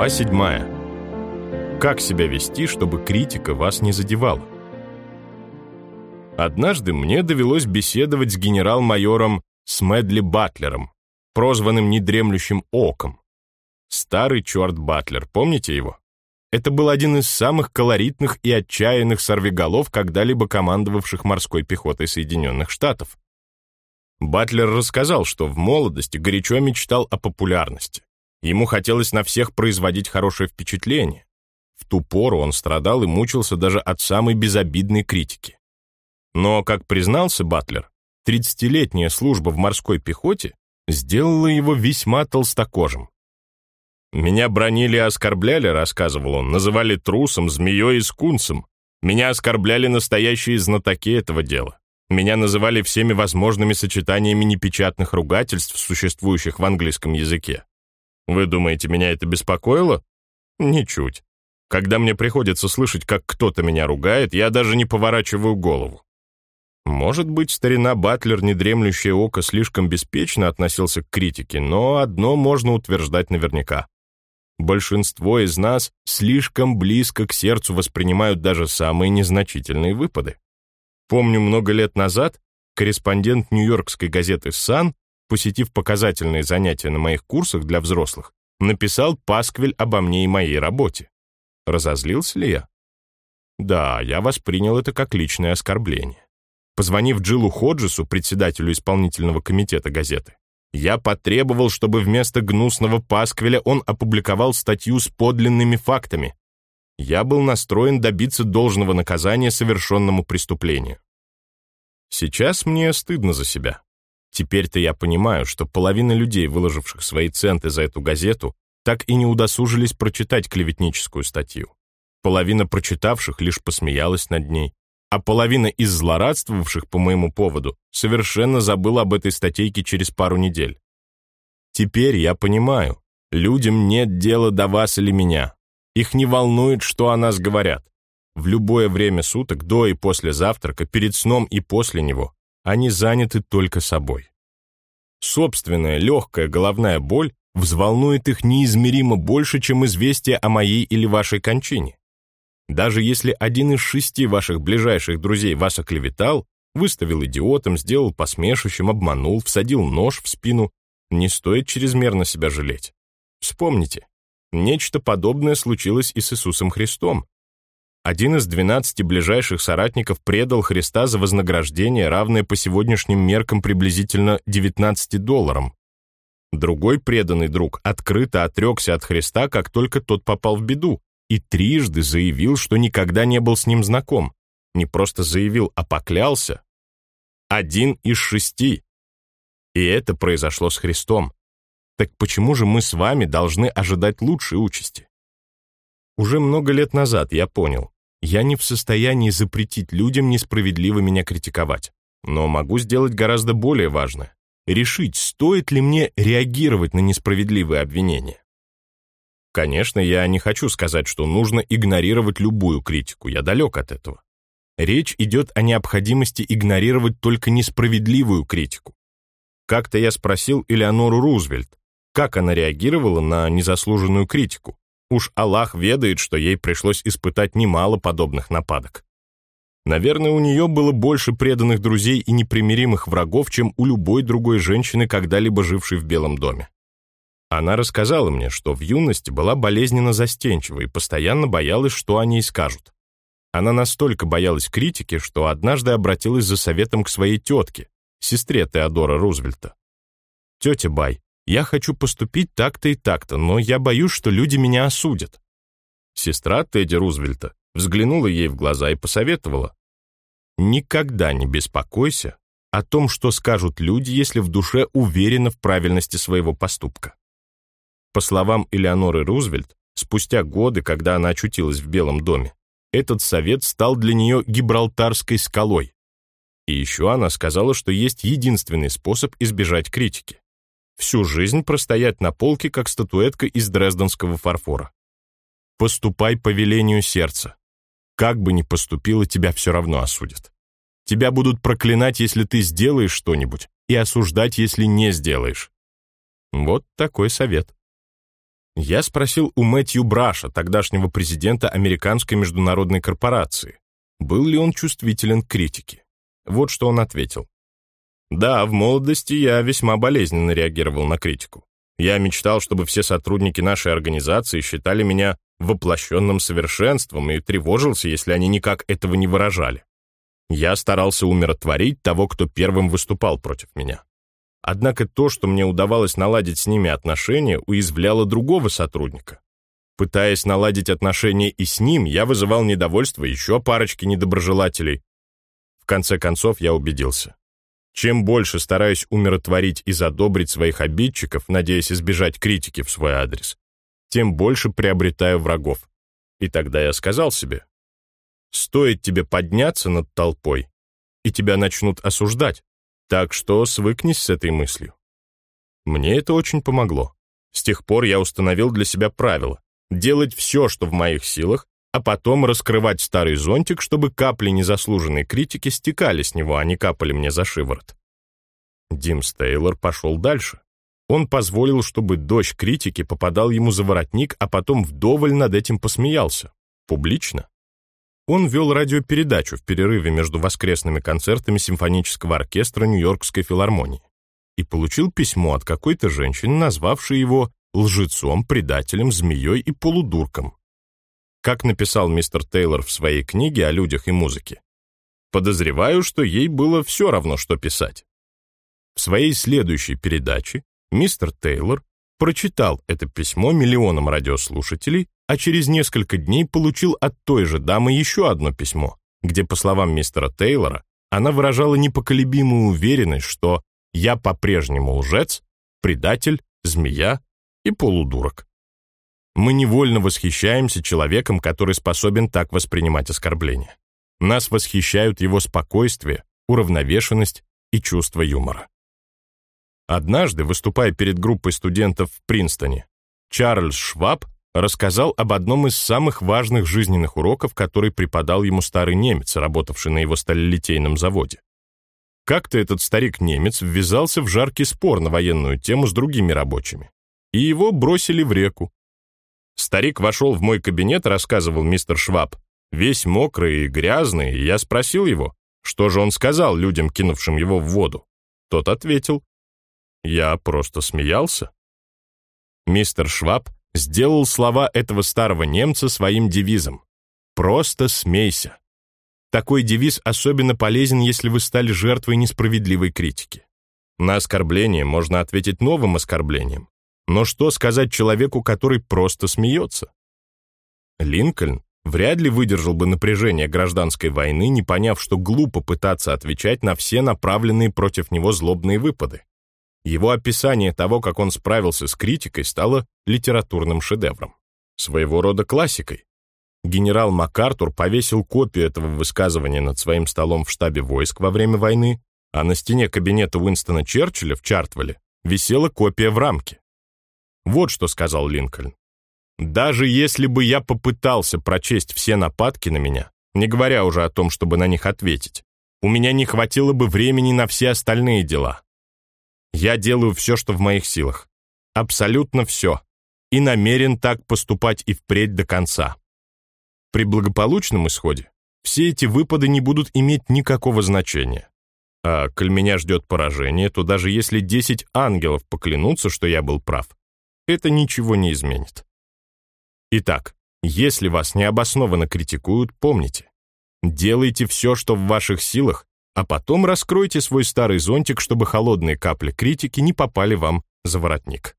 Глава 7. Как себя вести, чтобы критика вас не задевала? Однажды мне довелось беседовать с генерал-майором Смедли Батлером, прозванным недремлющим оком. Старый черт Батлер, помните его? Это был один из самых колоритных и отчаянных сорвиголов, когда-либо командовавших морской пехотой Соединенных Штатов. Батлер рассказал, что в молодости горячо мечтал о популярности. Ему хотелось на всех производить хорошее впечатление. В ту пору он страдал и мучился даже от самой безобидной критики. Но, как признался Батлер, 30-летняя служба в морской пехоте сделала его весьма толстокожим. «Меня бронили и оскорбляли», — рассказывал он, называли трусом, змеей и скунсом. Меня оскорбляли настоящие знатоки этого дела. Меня называли всеми возможными сочетаниями непечатных ругательств, существующих в английском языке. Вы думаете, меня это беспокоило? Ничуть. Когда мне приходится слышать, как кто-то меня ругает, я даже не поворачиваю голову. Может быть, старина Батлер, недремлющее око, слишком беспечно относился к критике, но одно можно утверждать наверняка. Большинство из нас слишком близко к сердцу воспринимают даже самые незначительные выпады. Помню, много лет назад корреспондент нью-йоркской газеты «Сан» посетив показательные занятия на моих курсах для взрослых, написал пасквиль обо мне и моей работе. Разозлился ли я? Да, я воспринял это как личное оскорбление. Позвонив Джилу Ходжесу, председателю исполнительного комитета газеты, я потребовал, чтобы вместо гнусного пасквиля он опубликовал статью с подлинными фактами. Я был настроен добиться должного наказания совершенному преступлению. Сейчас мне стыдно за себя. Теперь-то я понимаю, что половина людей, выложивших свои центы за эту газету, так и не удосужились прочитать клеветническую статью. Половина прочитавших лишь посмеялась над ней, а половина из злорадствовавших по моему поводу совершенно забыла об этой статейке через пару недель. Теперь я понимаю, людям нет дела до вас или меня. Их не волнует, что о нас говорят. В любое время суток, до и после завтрака, перед сном и после него, они заняты только собой. Собственная легкая головная боль взволнует их неизмеримо больше, чем известие о моей или вашей кончине. Даже если один из шести ваших ближайших друзей вас оклеветал, выставил идиотом, сделал посмешищем, обманул, всадил нож в спину, не стоит чрезмерно себя жалеть. Вспомните, нечто подобное случилось и с Иисусом Христом. Один из двенадцати ближайших соратников предал Христа за вознаграждение, равное по сегодняшним меркам приблизительно 19 долларам. Другой преданный друг открыто отрекся от Христа, как только тот попал в беду, и трижды заявил, что никогда не был с ним знаком. Не просто заявил, а поклялся. Один из шести. И это произошло с Христом. Так почему же мы с вами должны ожидать лучшей участи? Уже много лет назад я понял, я не в состоянии запретить людям несправедливо меня критиковать, но могу сделать гораздо более важное — решить, стоит ли мне реагировать на несправедливые обвинения. Конечно, я не хочу сказать, что нужно игнорировать любую критику, я далек от этого. Речь идет о необходимости игнорировать только несправедливую критику. Как-то я спросил Элеонору Рузвельт, как она реагировала на незаслуженную критику. Уж Аллах ведает, что ей пришлось испытать немало подобных нападок. Наверное, у нее было больше преданных друзей и непримиримых врагов, чем у любой другой женщины, когда-либо жившей в Белом доме. Она рассказала мне, что в юности была болезненно застенчива и постоянно боялась, что о ней скажут. Она настолько боялась критики, что однажды обратилась за советом к своей тетке, сестре Теодора Рузвельта. «Тетя Бай, я хочу поступить так-то и так-то, но я боюсь, что люди меня осудят. Сестра Тедди Рузвельта взглянула ей в глаза и посоветовала. Никогда не беспокойся о том, что скажут люди, если в душе уверена в правильности своего поступка. По словам Элеоноры Рузвельт, спустя годы, когда она очутилась в Белом доме, этот совет стал для нее гибралтарской скалой. И еще она сказала, что есть единственный способ избежать критики всю жизнь простоять на полке, как статуэтка из дрезденского фарфора. Поступай по велению сердца. Как бы ни поступило, тебя все равно осудят. Тебя будут проклинать, если ты сделаешь что-нибудь, и осуждать, если не сделаешь. Вот такой совет. Я спросил у Мэтью Браша, тогдашнего президента Американской международной корпорации, был ли он чувствителен к критике. Вот что он ответил. Да, в молодости я весьма болезненно реагировал на критику. Я мечтал, чтобы все сотрудники нашей организации считали меня воплощенным совершенством и тревожился, если они никак этого не выражали. Я старался умиротворить того, кто первым выступал против меня. Однако то, что мне удавалось наладить с ними отношения, уязвляло другого сотрудника. Пытаясь наладить отношения и с ним, я вызывал недовольство еще парочки недоброжелателей. В конце концов, я убедился. Чем больше стараюсь умиротворить и задобрить своих обидчиков, надеясь избежать критики в свой адрес, тем больше приобретаю врагов. И тогда я сказал себе, стоит тебе подняться над толпой, и тебя начнут осуждать, так что свыкнись с этой мыслью. Мне это очень помогло. С тех пор я установил для себя правило делать все, что в моих силах, а потом раскрывать старый зонтик, чтобы капли незаслуженной критики стекали с него, а не капали мне за шиворот. Дим Стейлор пошел дальше. Он позволил, чтобы дождь критики попадал ему за воротник, а потом вдоволь над этим посмеялся. Публично. Он вел радиопередачу в перерыве между воскресными концертами симфонического оркестра Нью-Йоркской филармонии и получил письмо от какой-то женщины, назвавшей его лжецом, предателем, змеей и полудурком как написал мистер Тейлор в своей книге о людях и музыке. Подозреваю, что ей было все равно, что писать. В своей следующей передаче мистер Тейлор прочитал это письмо миллионам радиослушателей, а через несколько дней получил от той же дамы еще одно письмо, где, по словам мистера Тейлора, она выражала непоколебимую уверенность, что «я по-прежнему лжец, предатель, змея и полудурок». Мы невольно восхищаемся человеком, который способен так воспринимать оскорбления. Нас восхищают его спокойствие, уравновешенность и чувство юмора. Однажды, выступая перед группой студентов в Принстоне, Чарльз Шваб рассказал об одном из самых важных жизненных уроков, который преподал ему старый немец, работавший на его сталелитейном заводе. Как-то этот старик-немец ввязался в жаркий спор на военную тему с другими рабочими, и его бросили в реку, Старик вошел в мой кабинет, рассказывал мистер Шваб, весь мокрый и грязный, и я спросил его, что же он сказал людям, кинувшим его в воду. Тот ответил, я просто смеялся. Мистер Шваб сделал слова этого старого немца своим девизом. «Просто смейся». Такой девиз особенно полезен, если вы стали жертвой несправедливой критики. На оскорбление можно ответить новым оскорблением. Но что сказать человеку, который просто смеется? Линкольн вряд ли выдержал бы напряжение гражданской войны, не поняв, что глупо пытаться отвечать на все направленные против него злобные выпады. Его описание того, как он справился с критикой, стало литературным шедевром, своего рода классикой. Генерал МакАртур повесил копию этого высказывания над своим столом в штабе войск во время войны, а на стене кабинета Уинстона Черчилля в Чартвелле висела копия в рамке. Вот что сказал Линкольн. «Даже если бы я попытался прочесть все нападки на меня, не говоря уже о том, чтобы на них ответить, у меня не хватило бы времени на все остальные дела. Я делаю все, что в моих силах. Абсолютно все. И намерен так поступать и впредь до конца. При благополучном исходе все эти выпады не будут иметь никакого значения. А коль меня ждет поражение, то даже если десять ангелов поклянутся, что я был прав, это ничего не изменит. Итак, если вас необоснованно критикуют, помните, делайте все, что в ваших силах, а потом раскройте свой старый зонтик, чтобы холодные капли критики не попали вам за воротник.